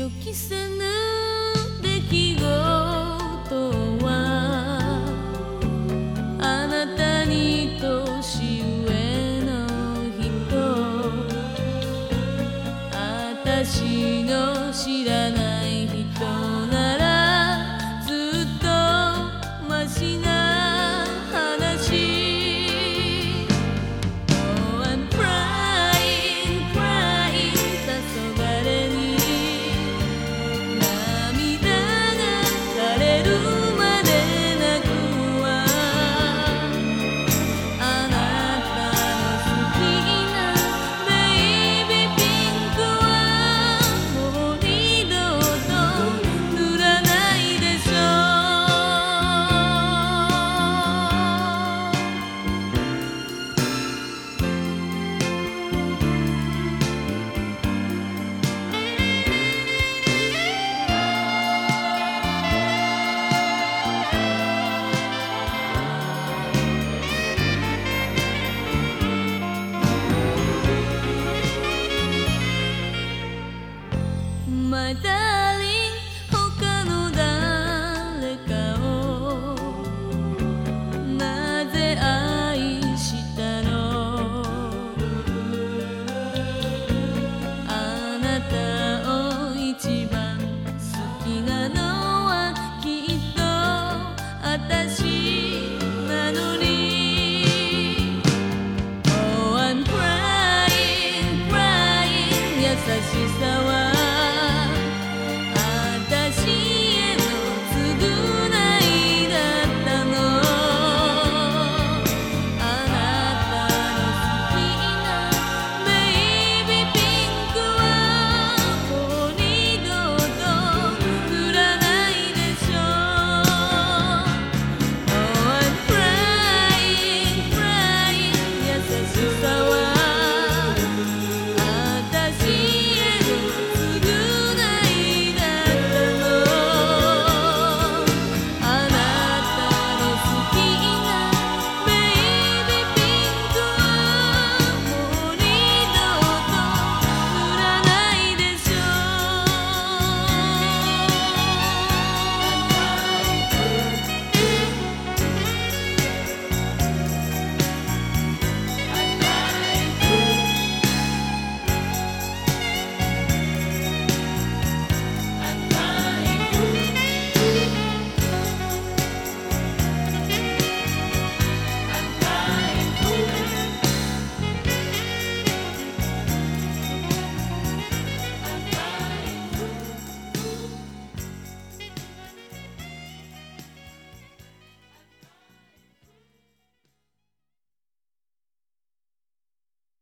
予期せぬ出来事はあなたに年上の人。私の知らない